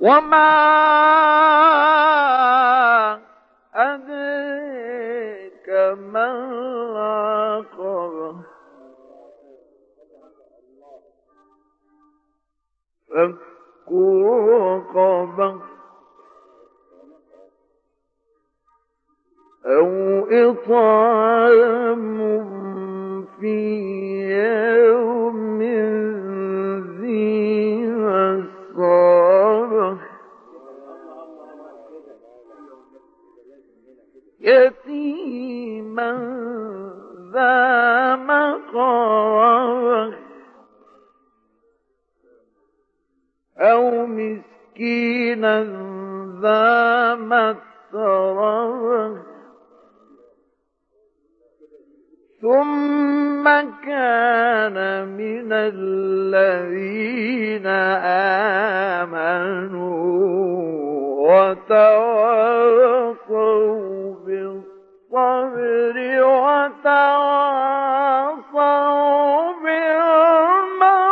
وما أدريك ما العقبة. فك رقبة أو إطعام يتيما ذا مقربة أو مسكينا ذا متربة ثم كان من الذين آمنوا وتواصوا بالصبر وتواصوا بالمرحمة.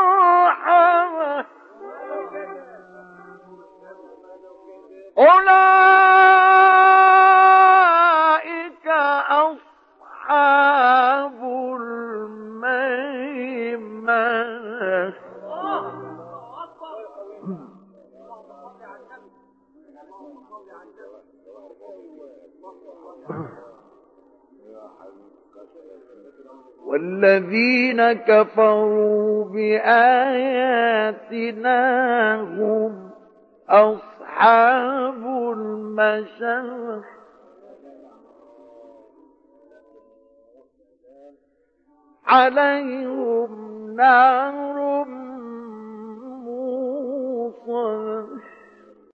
أولئك والذين كفروا بآياتنا هم أصحاب المشرق. عليهم نار موصد